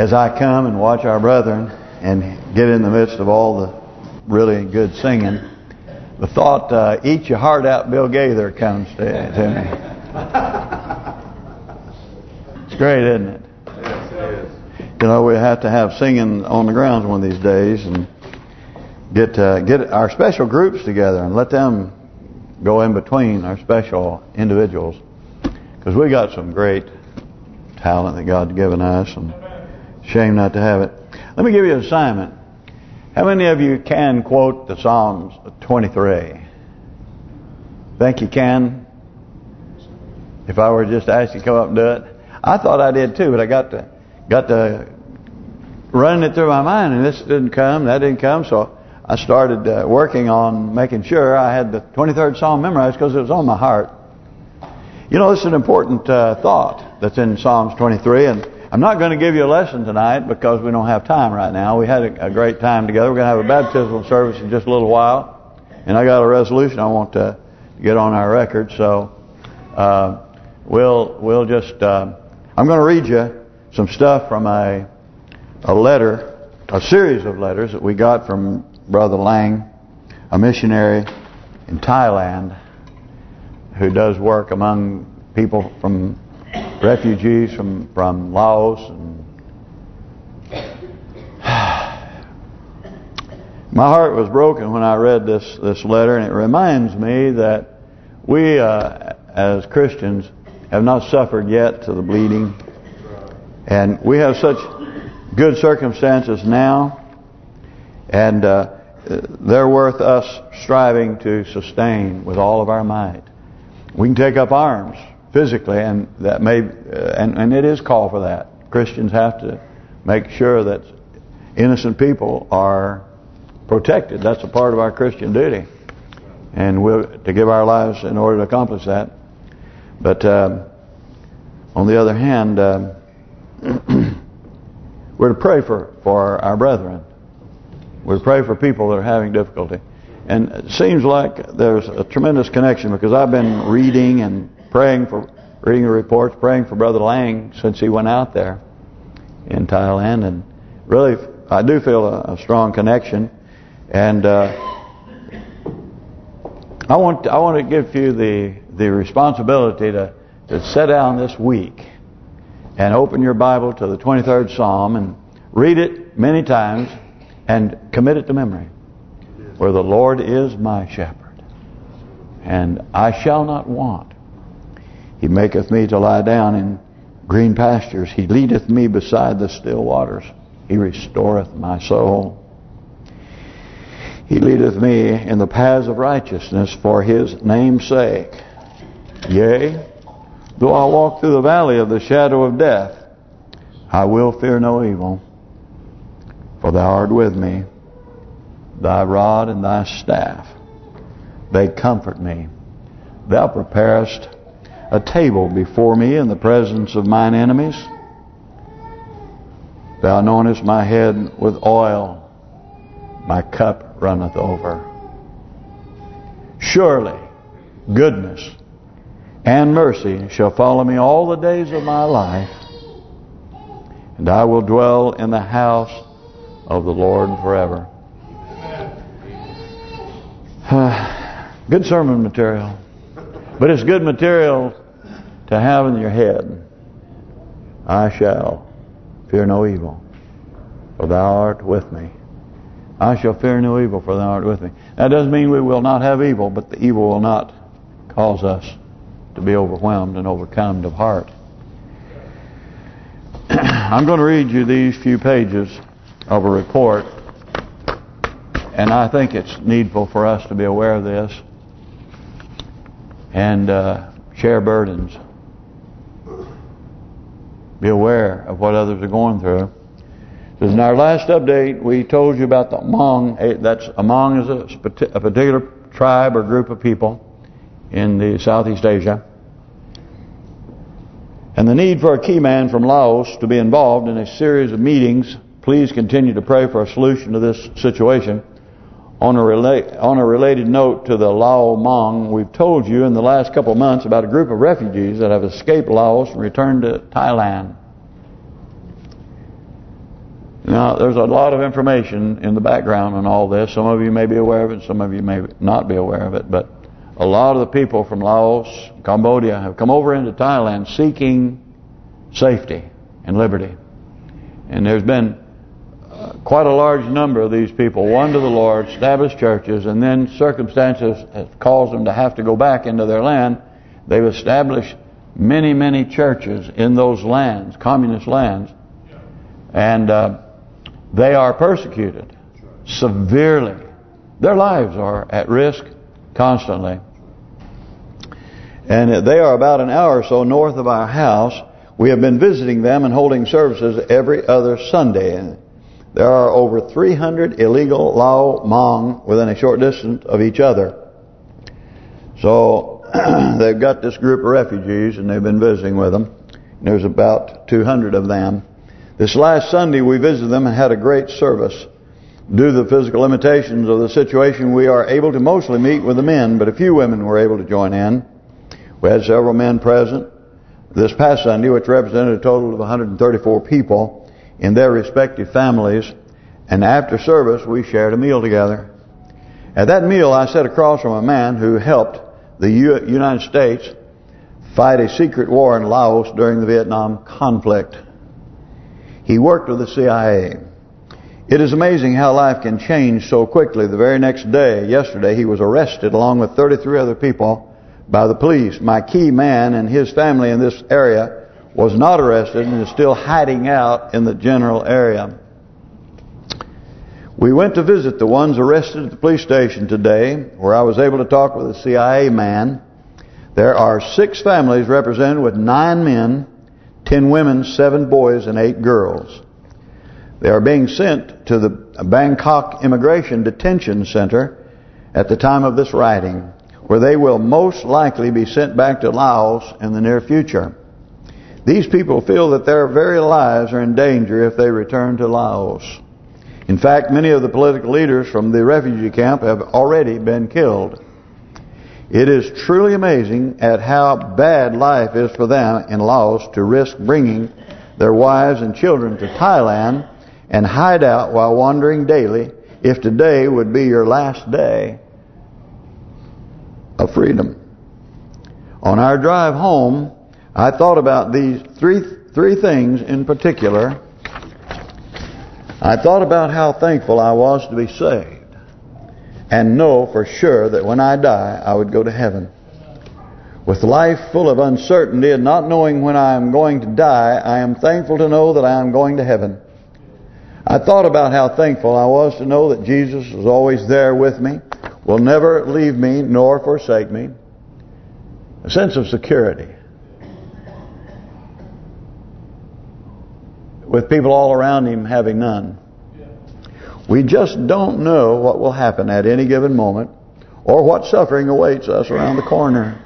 as I come and watch our brethren and get in the midst of all the really good singing, the thought, uh, eat your heart out, Bill Gaither, comes to, to me. It's great, isn't it? You know, we have to have singing on the grounds one of these days and get uh, get our special groups together and let them go in between our special individuals. Because we got some great talent that God's given us and shame not to have it. Let me give you an assignment. How many of you can quote the Psalms 23? Think you can? If I were just to ask you to come up and do it? I thought I did too, but I got to got to running it through my mind, and this didn't come, that didn't come, so I started uh, working on making sure I had the 23rd Psalm memorized because it was on my heart. You know, this is an important uh, thought that's in Psalms 23, and I'm not going to give you a lesson tonight because we don't have time right now. We had a, a great time together. We're going to have a baptismal service in just a little while, and I got a resolution I want to get on our record, so uh, we'll we'll just uh, I'm going to read you some stuff from a a letter, a series of letters that we got from Brother Lang, a missionary in Thailand who does work among people from refugees from from Laos and my heart was broken when I read this this letter and it reminds me that we uh, as Christians have not suffered yet to the bleeding and we have such good circumstances now and uh, they're worth us striving to sustain with all of our might. We can take up arms physically, and that may, uh, and and it is called for that. Christians have to make sure that innocent people are protected. That's a part of our Christian duty, and we'll to give our lives in order to accomplish that. But um, on the other hand, um, we're to pray for for our brethren. We're to pray for people that are having difficulty. And it seems like there's a tremendous connection because I've been reading and praying for reading the reports, praying for Brother Lang since he went out there in Thailand, and really I do feel a, a strong connection. And uh, I want I want to give you the the responsibility to to sit down this week and open your Bible to the 23rd Psalm and read it many times and commit it to memory. Where the Lord is my shepherd, and I shall not want. He maketh me to lie down in green pastures. He leadeth me beside the still waters. He restoreth my soul. He leadeth me in the paths of righteousness for His name's sake. Yea, though I walk through the valley of the shadow of death, I will fear no evil, for Thou art with me. Thy rod and Thy staff, they comfort me. Thou preparest a table before me in the presence of mine enemies. Thou anointest my head with oil. My cup runneth over. Surely goodness and mercy shall follow me all the days of my life. And I will dwell in the house of the Lord forever. good sermon material. But it's good material to have in your head. I shall fear no evil, for thou art with me. I shall fear no evil, for thou art with me. That doesn't mean we will not have evil, but the evil will not cause us to be overwhelmed and overcome of heart. I'm going to read you these few pages of a report, and I think it's needful for us to be aware of this and uh, share burdens. Be aware of what others are going through. In our last update, we told you about the Hmong. Eh, that's Hmong is a, a particular tribe or group of people in the Southeast Asia. And the need for a key man from Laos to be involved in a series of meetings. Please continue to pray for a solution to this situation. On a, on a related note to the Lao Hmong, we've told you in the last couple of months about a group of refugees that have escaped Laos and returned to Thailand. Now, there's a lot of information in the background on all this. Some of you may be aware of it, some of you may not be aware of it. But a lot of the people from Laos, Cambodia, have come over into Thailand seeking safety and liberty. And there's been quite a large number of these people won to the Lord, established churches, and then circumstances have caused them to have to go back into their land. They've established many, many churches in those lands, communist lands, and uh, they are persecuted severely. Their lives are at risk constantly. And they are about an hour or so north of our house. We have been visiting them and holding services every other Sunday. And there are over 300 illegal Lao Hmong within a short distance of each other. So they've got this group of refugees and they've been visiting with them. There's about 200 of them. This last Sunday we visited them and had a great service. Due to the physical limitations of the situation, we are able to mostly meet with the men, but a few women were able to join in. We had several men present this past Sunday, which represented a total of 134 people in their respective families. And after service, we shared a meal together. At that meal, I sat across from a man who helped the United States fight a secret war in Laos during the Vietnam conflict. He worked with the CIA. It is amazing how life can change so quickly. The very next day, yesterday, he was arrested along with 33 other people by the police. My key man and his family in this area was not arrested and is still hiding out in the general area. We went to visit the ones arrested at the police station today, where I was able to talk with a CIA man. There are six families represented with nine men ten women, seven boys, and eight girls. They are being sent to the Bangkok Immigration Detention Center at the time of this writing, where they will most likely be sent back to Laos in the near future. These people feel that their very lives are in danger if they return to Laos. In fact, many of the political leaders from the refugee camp have already been killed. It is truly amazing at how bad life is for them in Laos to risk bringing their wives and children to Thailand and hide out while wandering daily if today would be your last day of freedom. On our drive home, I thought about these three three things in particular. I thought about how thankful I was to be saved and know for sure that when I die, I would go to heaven. With life full of uncertainty and not knowing when I am going to die, I am thankful to know that I am going to heaven. I thought about how thankful I was to know that Jesus is always there with me, will never leave me nor forsake me. A sense of security. With people all around him having none. We just don't know what will happen at any given moment or what suffering awaits us around the corner.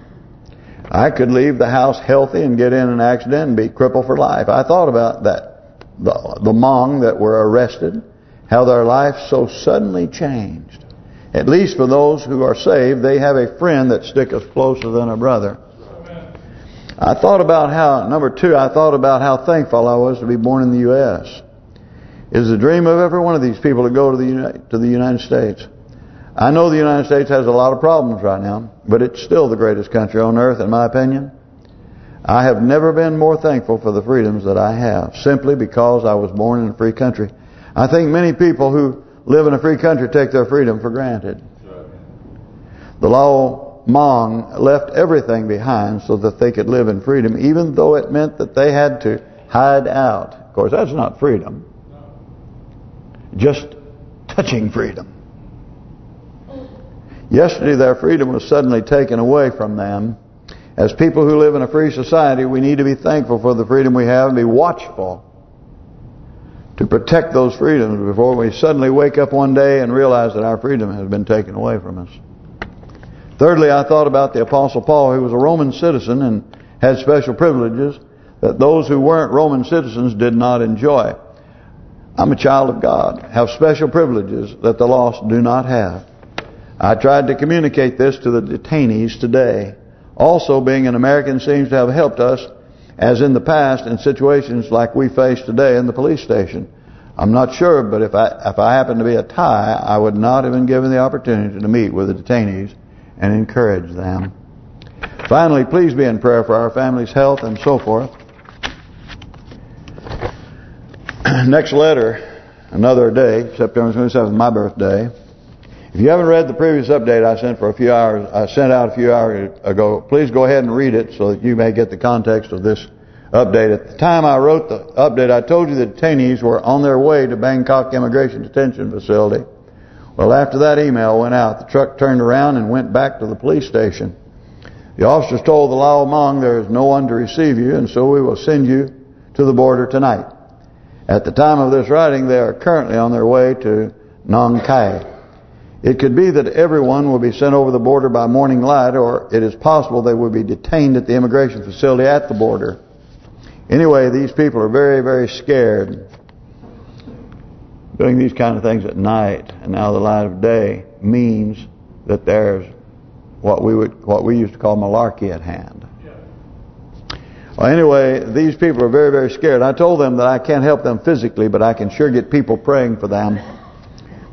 I could leave the house healthy and get in an accident and be crippled for life. I thought about that. The, the Hmong that were arrested, how their life so suddenly changed. At least for those who are saved, they have a friend that sticketh closer than a brother. I thought about how, number two, I thought about how thankful I was to be born in the U.S. It is the dream of every one of these people to go to the to the United States. I know the United States has a lot of problems right now, but it's still the greatest country on earth, in my opinion. I have never been more thankful for the freedoms that I have, simply because I was born in a free country. I think many people who live in a free country take their freedom for granted. The Lao Hmong left everything behind so that they could live in freedom, even though it meant that they had to hide out. Of course, that's not freedom just touching freedom. Yesterday their freedom was suddenly taken away from them. As people who live in a free society, we need to be thankful for the freedom we have and be watchful to protect those freedoms before we suddenly wake up one day and realize that our freedom has been taken away from us. Thirdly, I thought about the Apostle Paul, who was a Roman citizen and had special privileges that those who weren't Roman citizens did not enjoy. I'm a child of God, have special privileges that the lost do not have. I tried to communicate this to the detainees today. Also, being an American seems to have helped us, as in the past, in situations like we face today in the police station. I'm not sure, but if I if I happen to be a Thai, I would not have been given the opportunity to meet with the detainees and encourage them. Finally, please be in prayer for our family's health and so forth. Next letter, another day, September 27th, my birthday. If you haven't read the previous update I sent for a few hours, I sent out a few hours ago, please go ahead and read it so that you may get the context of this update. At the time I wrote the update, I told you the detainees were on their way to Bangkok Immigration Detention Facility. Well, after that email went out, the truck turned around and went back to the police station. The officers told the Lao Hmong there is no one to receive you, and so we will send you to the border tonight. At the time of this writing, they are currently on their way to Nong Khai. It could be that everyone will be sent over the border by morning light, or it is possible they will be detained at the immigration facility at the border. Anyway, these people are very, very scared. Doing these kind of things at night and now the light of day means that there's what we would what we used to call malarkey at hand. Well, anyway, these people are very, very scared. I told them that I can't help them physically, but I can sure get people praying for them.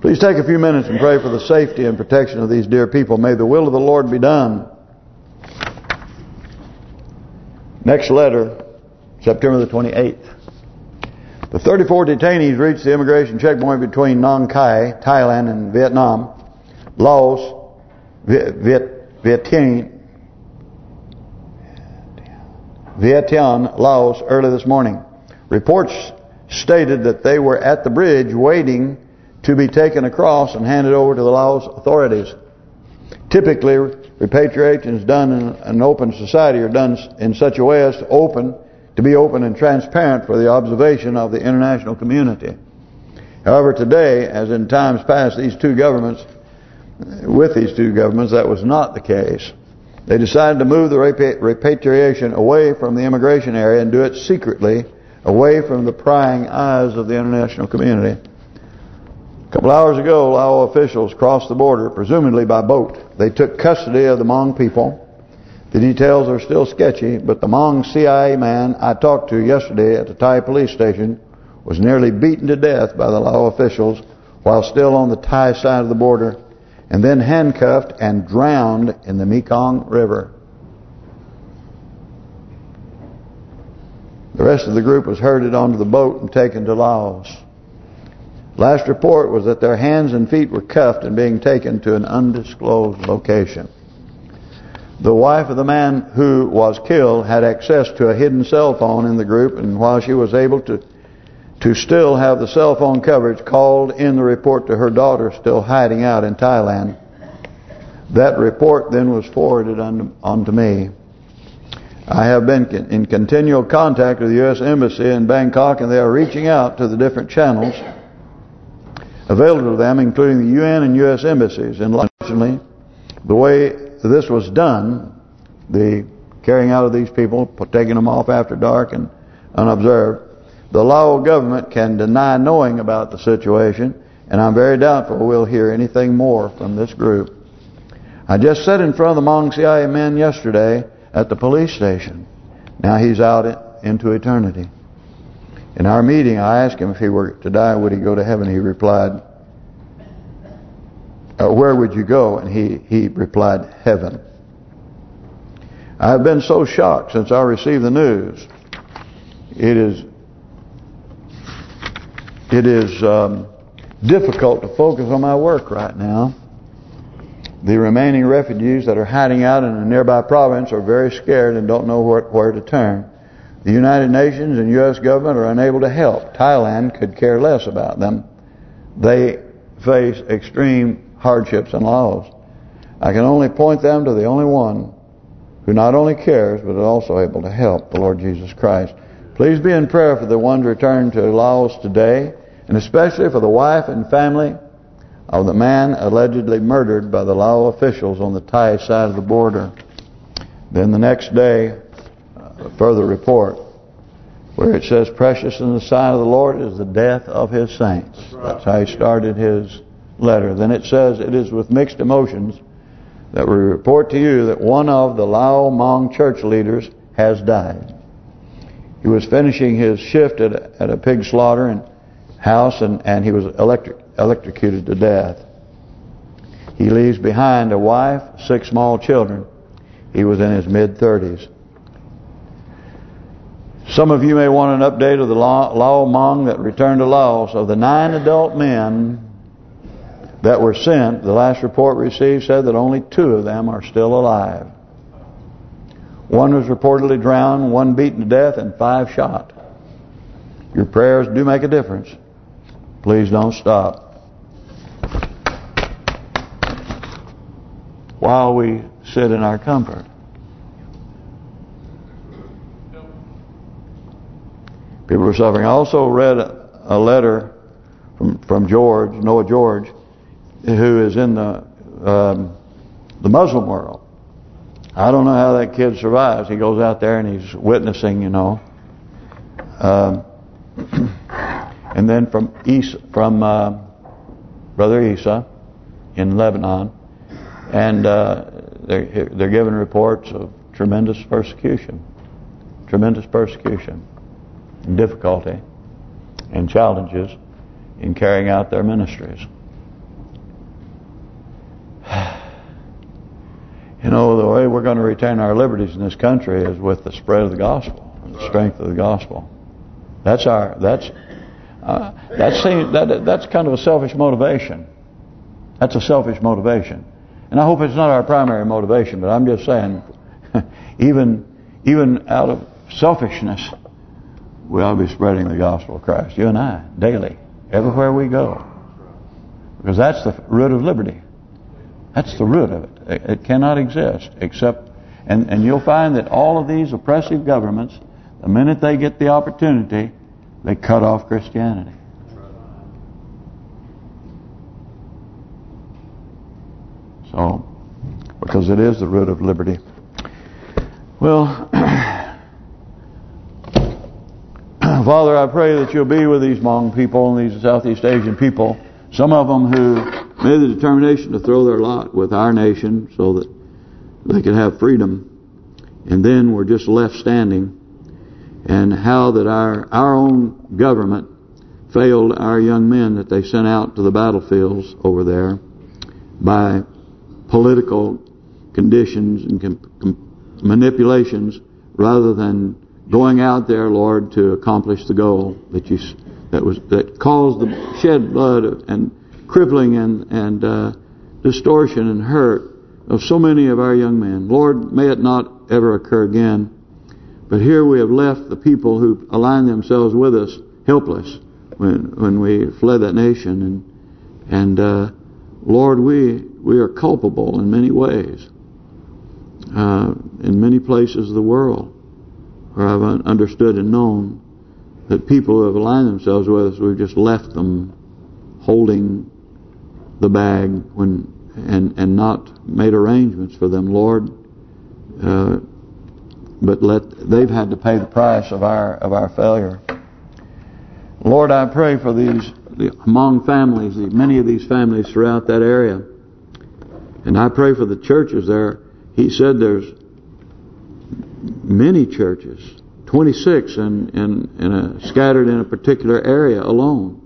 Please take a few minutes and pray for the safety and protection of these dear people. May the will of the Lord be done. Next letter, September the 28th. The 34 detainees reached the immigration checkpoint between Nong Khai, Thailand, and Vietnam, Laos, Viet, Viet, Vientiane, Laos, early this morning. Reports stated that they were at the bridge waiting to be taken across and handed over to the Laos authorities. Typically, repatriations done in an open society are done in such a way as to open, to be open and transparent for the observation of the international community. However, today, as in times past, these two governments, with these two governments, that was not the case. They decided to move the repatriation away from the immigration area and do it secretly, away from the prying eyes of the international community. A couple hours ago, Lao officials crossed the border, presumably by boat. They took custody of the Hmong people. The details are still sketchy, but the Hmong CIA man I talked to yesterday at the Thai police station was nearly beaten to death by the Lao officials while still on the Thai side of the border, and then handcuffed and drowned in the Mekong River. The rest of the group was herded onto the boat and taken to Laos. Last report was that their hands and feet were cuffed and being taken to an undisclosed location. The wife of the man who was killed had access to a hidden cell phone in the group, and while she was able to to still have the cell phone coverage, called in the report to her daughter still hiding out in Thailand. That report then was forwarded on, on to me. I have been in continual contact with the U.S. Embassy in Bangkok, and they are reaching out to the different channels available to them, including the UN and U.S. embassies. And unfortunately, the way this was done, the carrying out of these people, taking them off after dark and unobserved, the Lao government can deny knowing about the situation, and I'm very doubtful we'll hear anything more from this group. I just sat in front of the Hmong CIA men yesterday at the police station. Now he's out into eternity. In our meeting, I asked him if he were to die, would he go to heaven? He replied, uh, where would you go? And he, he replied, heaven. I've been so shocked since I received the news. It is it is um, difficult to focus on my work right now. The remaining refugees that are hiding out in a nearby province are very scared and don't know where, where to turn. The United Nations and U.S. government are unable to help. Thailand could care less about them. They face extreme hardships and Laos. I can only point them to the only one who not only cares, but is also able to help, the Lord Jesus Christ. Please be in prayer for the ones returned to Laos today, and especially for the wife and family of the man allegedly murdered by the Lao officials on the Thai side of the border. Then the next day, a further report where it says, precious in the sight of the Lord is the death of his saints. That's how he started his letter. Then it says, it is with mixed emotions that we report to you that one of the Lao Hmong church leaders has died. He was finishing his shift at a, at a pig slaughter and house and, and he was electric, electrocuted to death. He leaves behind a wife, six small children. He was in his mid-30s. Some of you may want an update of the Lao, Hmong that returned to Laos. Of the nine adult men that were sent, the last report received said that only two of them are still alive. One was reportedly drowned, one beaten to death, and five shot. Your prayers do make a difference. Please don't stop. While we sit in our comfort. People are suffering. I also read a letter from from George, Noah George, who is in the um, the Muslim world. I don't know how that kid survives. He goes out there and he's witnessing, you know. Um, and then from East, from uh, Brother Isa in Lebanon, and uh, they're they're given reports of tremendous persecution, tremendous persecution, and difficulty, and challenges in carrying out their ministries. You know, the way we're going to retain our liberties in this country is with the spread of the gospel, the strength of the gospel. That's our that's uh, that's that that's kind of a selfish motivation. That's a selfish motivation, and I hope it's not our primary motivation. But I'm just saying, even even out of selfishness, we ought to be spreading the gospel of Christ. You and I, daily, everywhere we go, because that's the root of liberty. That's the root of it. It cannot exist except, and, and you'll find that all of these oppressive governments, the minute they get the opportunity, they cut off Christianity. So, because it is the root of liberty. Well, Father, I pray that you'll be with these Hmong people and these Southeast Asian people, some of them who made the determination to throw their lot with our nation so that they could have freedom. And then we're just left standing. And how that our our own government failed our young men that they sent out to the battlefields over there by political conditions and manipulations rather than going out there, Lord, to accomplish the goal that you that was that caused the shed blood and crippling and, and uh, distortion and hurt of so many of our young men. Lord, may it not ever occur again. But here we have left the people who aligned themselves with us helpless when when we fled that nation. And and uh, Lord, we we are culpable in many ways. Uh, in many places of the world where I've understood and known that people who have aligned themselves with us, we've just left them holding the bag when and and not made arrangements for them, Lord. Uh, but let they've had to pay the price of our of our failure. Lord, I pray for these the, Hmong families, the, many of these families throughout that area, and I pray for the churches there. He said there's many churches, 26, in in, in a, scattered in a particular area alone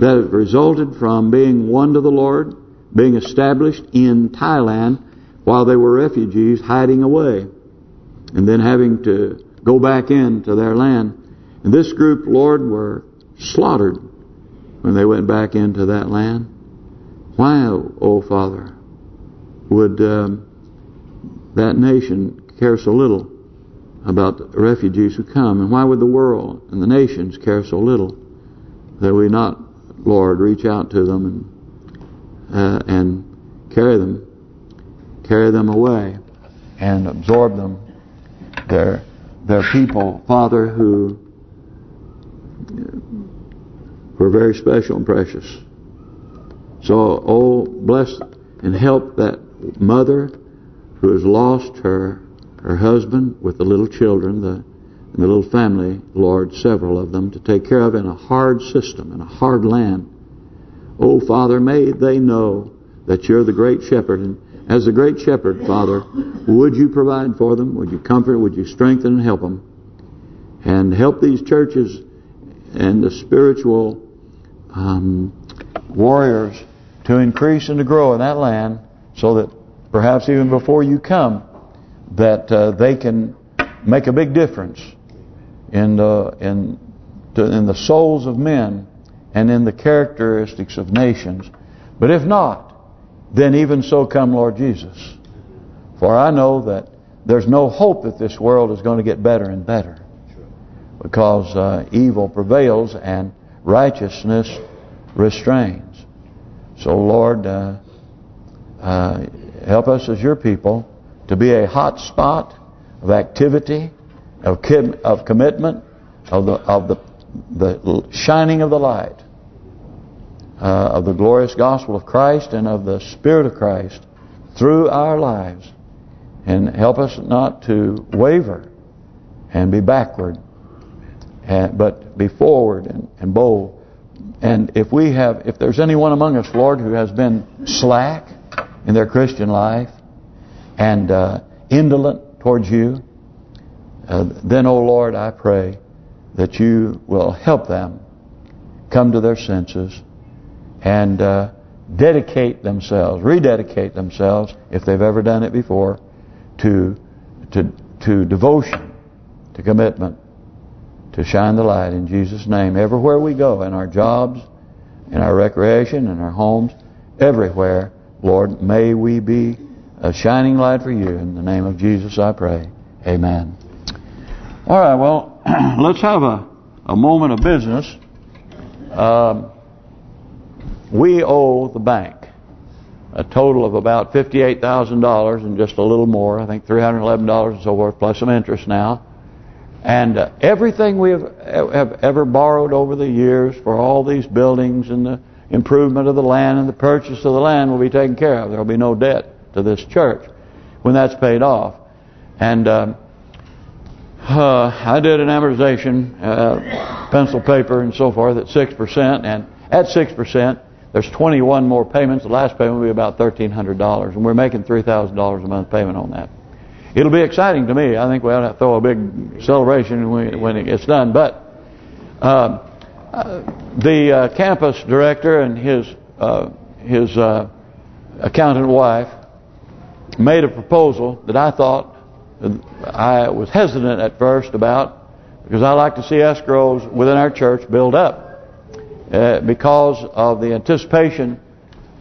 that resulted from being one to the Lord, being established in Thailand while they were refugees hiding away, and then having to go back into their land. And this group, Lord, were slaughtered when they went back into that land. Why, oh Father, would um, that nation care so little about refugees who come? And why would the world and the nations care so little that we not Lord, reach out to them and uh, and carry them, carry them away, and absorb them. They're they're people, Father, who were very special and precious. So, oh, bless and help that mother who has lost her her husband with the little children, the and the little family, Lord, several of them, to take care of in a hard system, in a hard land. Oh, Father, may they know that you're the great shepherd. And as the great shepherd, Father, would you provide for them? Would you comfort? Would you strengthen and help them? And help these churches and the spiritual um, warriors to increase and to grow in that land so that perhaps even before you come that uh, they can make a big difference in the in in the souls of men and in the characteristics of nations. But if not, then even so come Lord Jesus. For I know that there's no hope that this world is going to get better and better. Because uh, evil prevails and righteousness restrains. So Lord, uh, uh, help us as your people to be a hot spot of activity, of of commitment, of the of the the shining of the light uh, of the glorious gospel of Christ and of the Spirit of Christ through our lives and help us not to waver and be backward and, but be forward and, and bold. And if we have if there's anyone among us Lord who has been slack in their Christian life and uh, indolent towards you uh, then oh Lord I pray that you will help them come to their senses and uh, dedicate themselves, rededicate themselves, if they've ever done it before, to to to devotion, to commitment, to shine the light in Jesus' name everywhere we go, in our jobs, in our recreation, in our homes, everywhere. Lord, may we be a shining light for you. In the name of Jesus I pray. Amen. All right, well, let's have a, a moment of business. Um, we owe the bank a total of about $58,000 and just a little more, I think $311 and so forth, plus some interest now. And uh, everything we have, have ever borrowed over the years for all these buildings and the improvement of the land and the purchase of the land will be taken care of. There will be no debt to this church when that's paid off. And um, uh, I did an amortization, uh, pencil paper and so forth at 6%. And at 6%, there's 21 more payments. The last payment will be about $1,300. And we're making $3,000 a month payment on that. It'll be exciting to me. I think we ought to throw a big celebration when, it gets done. But um, uh, the uh, campus director and his uh, his uh, accountant wife made a proposal that I thought I was hesitant at first about because I like to see escrows within our church build up uh, because of the anticipation,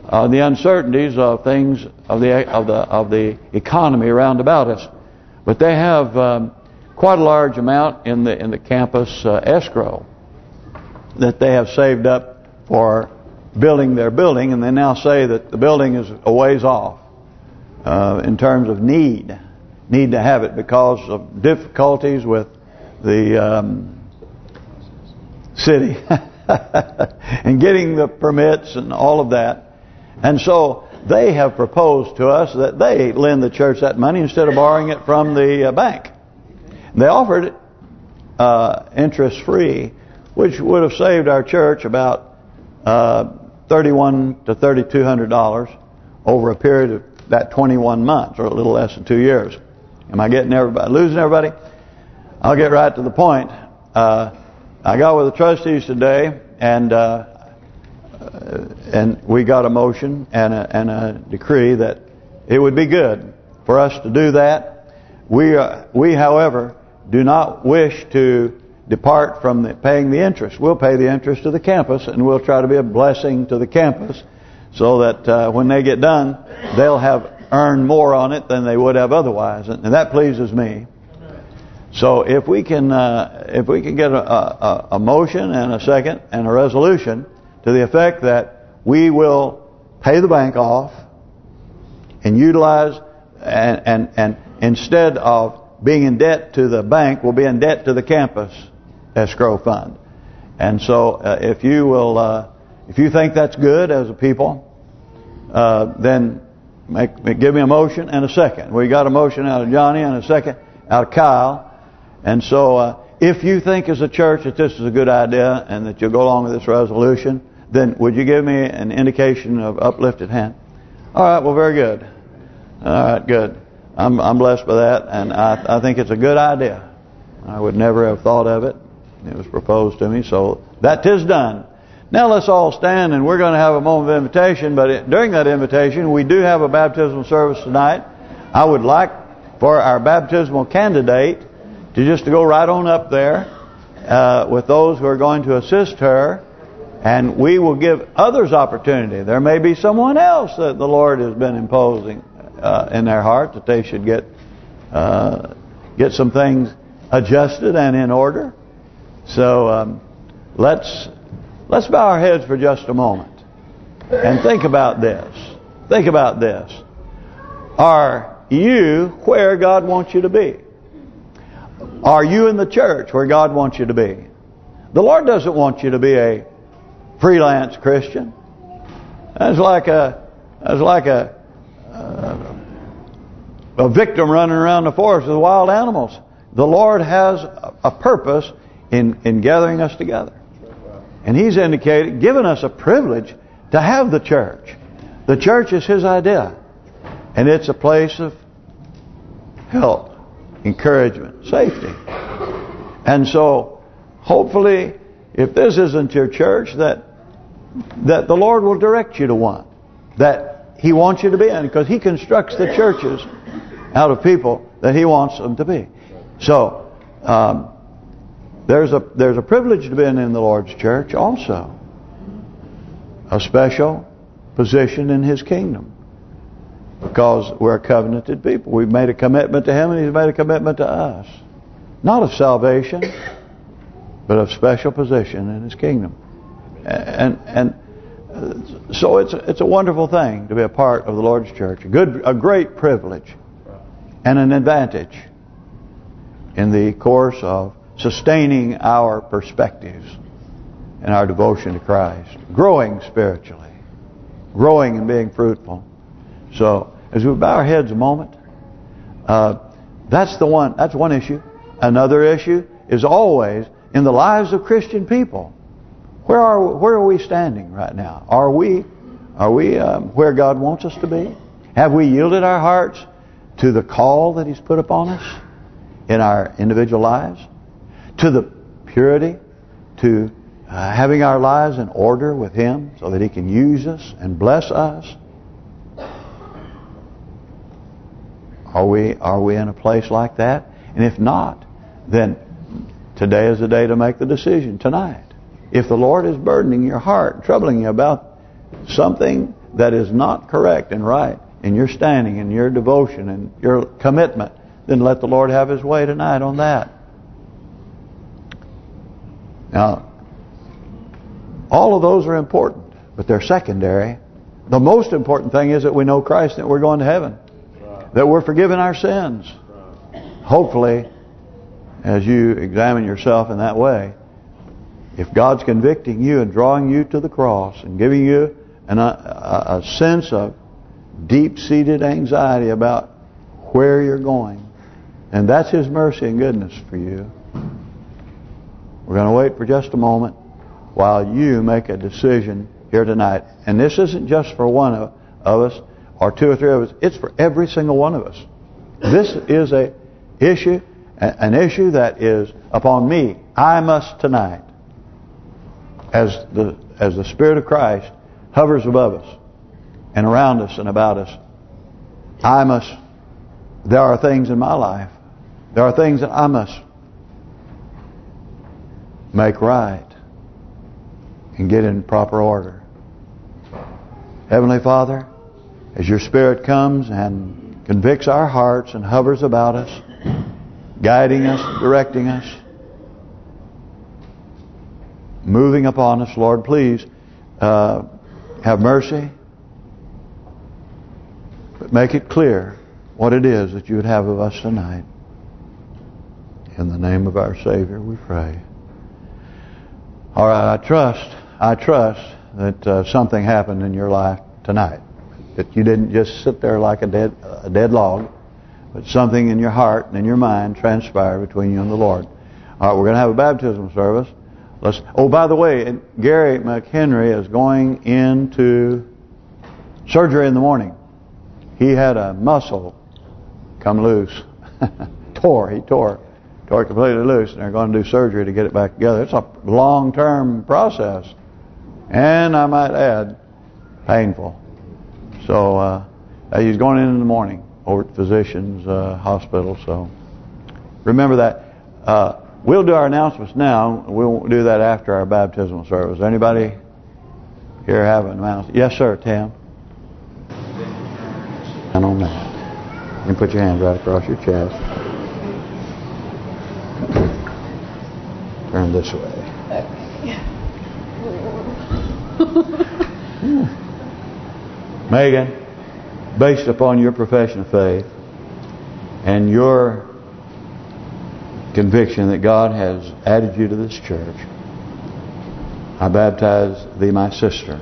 uh, the uncertainties of things of the of the of the economy around about us. But they have um, quite a large amount in the in the campus uh, escrow that they have saved up for building their building, and they now say that the building is a ways off uh, in terms of need need to have it because of difficulties with the um, city. and getting the permits and all of that. And so they have proposed to us that they lend the church that money instead of borrowing it from the uh, bank. They offered it uh, interest-free, which would have saved our church about uh, 31 to 3200 dollars over a period of that 21 months, or a little less than two years. Am I getting everybody, losing everybody? I'll get right to the point. Uh, I got with the trustees today, and uh, and we got a motion and a, and a decree that it would be good for us to do that. We, uh, we, however, do not wish to depart from the, paying the interest. We'll pay the interest to the campus, and we'll try to be a blessing to the campus, so that uh, when they get done, they'll have earned more on it than they would have otherwise, and that pleases me. So if we can uh, if we can get a, a, a, motion and a second and a resolution to the effect that we will pay the bank off and utilize and and and instead of being in debt to the bank, we'll be in debt to the campus escrow fund. And so uh, if you will uh, if you think that's good as a people, uh, then make, give me a motion and a second. We got a motion out of Johnny and a second out of Kyle. And so uh, if you think as a church that this is a good idea and that you'll go along with this resolution, then would you give me an indication of uplifted hand? All right, well, very good. All right, good. I'm I'm blessed by that, and I I think it's a good idea. I would never have thought of it. It was proposed to me, so that is done. Now let's all stand and we're going to have a moment of invitation. But during that invitation, we do have a baptismal service tonight. I would like for our baptismal candidate to just to go right on up there uh, with those who are going to assist her. And we will give others opportunity. There may be someone else that the Lord has been imposing uh, in their heart that they should get uh, get some things adjusted and in order. So um, let's let's bow our heads for just a moment and think about this. Think about this. Are you where God wants you to be? Are you in the church where God wants you to be? The Lord doesn't want you to be a freelance Christian. That's like a that's like a uh, a victim running around the forest with wild animals. The Lord has a purpose in in gathering us together. And He's indicated, given us a privilege to have the church. The church is His idea. And it's a place of help, encouragement, safety. And so, hopefully, if this isn't your church, that that the Lord will direct you to one. That He wants you to be in. Because He constructs the churches out of people that He wants them to be. So, um, there's a there's a privilege to being in the Lord's church also. A special position in His kingdom. Because we're a covenanted people. We've made a commitment to Him and He's made a commitment to us. Not of salvation, but of special position in His kingdom. And and so it's it's a wonderful thing to be a part of the Lord's church. A good, a great privilege, and an advantage in the course of sustaining our perspectives and our devotion to Christ, growing spiritually, growing and being fruitful. So, as we bow our heads a moment, uh, that's the one. That's one issue. Another issue is always in the lives of Christian people. Where are where are we standing right now? Are we are we um, where God wants us to be? Have we yielded our hearts to the call that He's put upon us in our individual lives? To the purity, to uh, having our lives in order with Him so that He can use us and bless us? Are we are we in a place like that? And if not, then today is the day to make the decision, tonight. If the Lord is burdening your heart, troubling you about something that is not correct and right in your standing and your devotion and your commitment, then let the Lord have His way tonight on that. Now, all of those are important, but they're secondary. The most important thing is that we know Christ, that we're going to heaven, that we're forgiven our sins. Hopefully, as you examine yourself in that way, if God's convicting you and drawing you to the cross and giving you an, a, a sense of deep-seated anxiety about where you're going, and that's His mercy and goodness for you, we're going to wait for just a moment while you make a decision here tonight. And this isn't just for one of, of us or two or three of us. It's for every single one of us. This is a issue, an issue that is upon me. I must tonight, as the as the Spirit of Christ hovers above us and around us and about us, I must. There are things in my life. There are things that I must make right and get in proper order. Heavenly Father, as your Spirit comes and convicts our hearts and hovers about us, guiding us, directing us, moving upon us, Lord, please uh, have mercy, but make it clear what it is that you would have of us tonight. In the name of our Savior we pray. All right, I trust, I trust that uh, something happened in your life tonight. That you didn't just sit there like a dead a dead log, but something in your heart and in your mind transpired between you and the Lord. All right, we're going to have a baptism service. Let's. Oh, by the way, Gary McHenry is going into surgery in the morning. He had a muscle come loose, tore. He tore tore it completely loose, and they're going to do surgery to get it back together. It's a long-term process. And I might add, painful. So uh, he's going in in the morning over at Physicians uh, Hospital. So remember that. Uh, we'll do our announcements now. We won't do that after our baptismal service. Anybody here have an announcement? Yes, sir, Tim. And on that. You can put your hands right across your chest. Turn this way. Megan, based upon your profession of faith and your conviction that God has added you to this church, I baptize thee, my sister,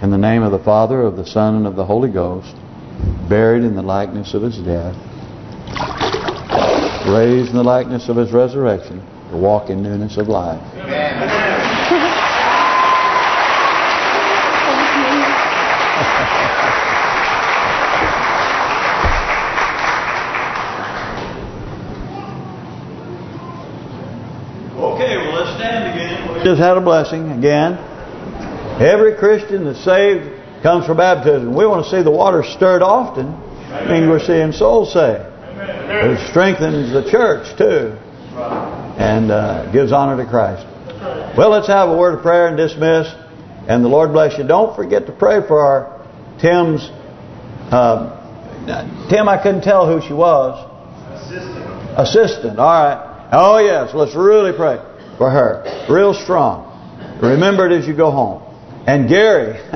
in the name of the Father, of the Son, and of the Holy Ghost, buried in the likeness of his death, raised in the likeness of his resurrection, to walk in newness of life. Okay, well let's stand again. Just had a blessing again. Every Christian that's saved comes for baptism. We want to see the water stirred often. I mean, we're seeing souls saved. It strengthens the church too, and uh, gives honor to Christ. Well, let's have a word of prayer and dismiss. And the Lord bless you. Don't forget to pray for our Tim's. Uh, Tim, I couldn't tell who she was. Assistant. Assistant. All right. Oh yes, let's really pray for her. Real strong. Remember it as you go home. And Gary,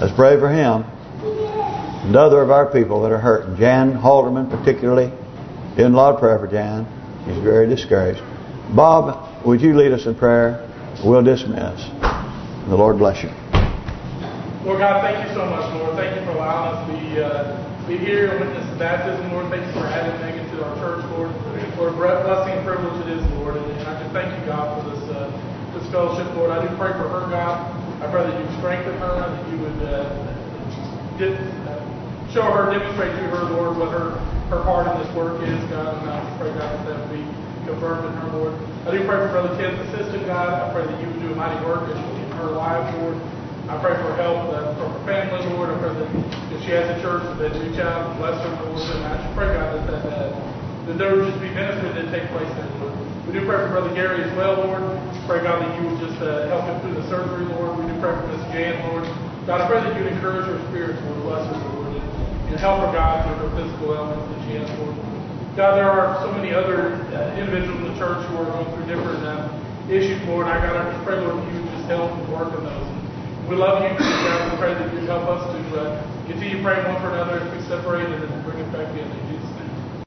let's pray for him. And other of our people that are hurting. Jan Halderman particularly. Doing a lot of prayer for Jan. He's very discouraged. Bob, would you lead us in prayer? We'll dismiss. The Lord bless you. Lord God, thank you so much, Lord. Thank you for allowing us to be, uh, be here and witness the baptism, Lord. Thank you for adding Megan to our church, Lord. Lord, blessing and privilege it is, Lord. And, I just thank you, God, for this uh, this fellowship, Lord. I do pray for her, God. I pray that you strengthen her, that you would uh, uh, show her, demonstrate to her, Lord, what her her part in this work is, God. And I pray, God, that would confirmed in her, Lord. I do pray for Brother Tim's assistant, God. I pray that you would do a mighty work in, her life, Lord. I pray for help uh, from her family, Lord. I pray that if she has a church, that reach out and bless her, Lord. And I just pray, God, that, that, that, that there would just be ministry that take place there, Lord. We do pray for Brother Gary as well, Lord. Pray, God, that you would just uh, help him through the surgery, Lord. We do pray for Miss Jan, Lord. God, I pray that you would encourage her spirit, Lord. Bless her, Lord. And, and help her, God, through her physical ailments that she has, Lord. God, there are so many other uh, individuals in the church who are going through different uh, issues, Lord. I I just pray, Lord, you just help and work in those. We love you, God. We pray that you help us to uh, continue praying one for another as we separate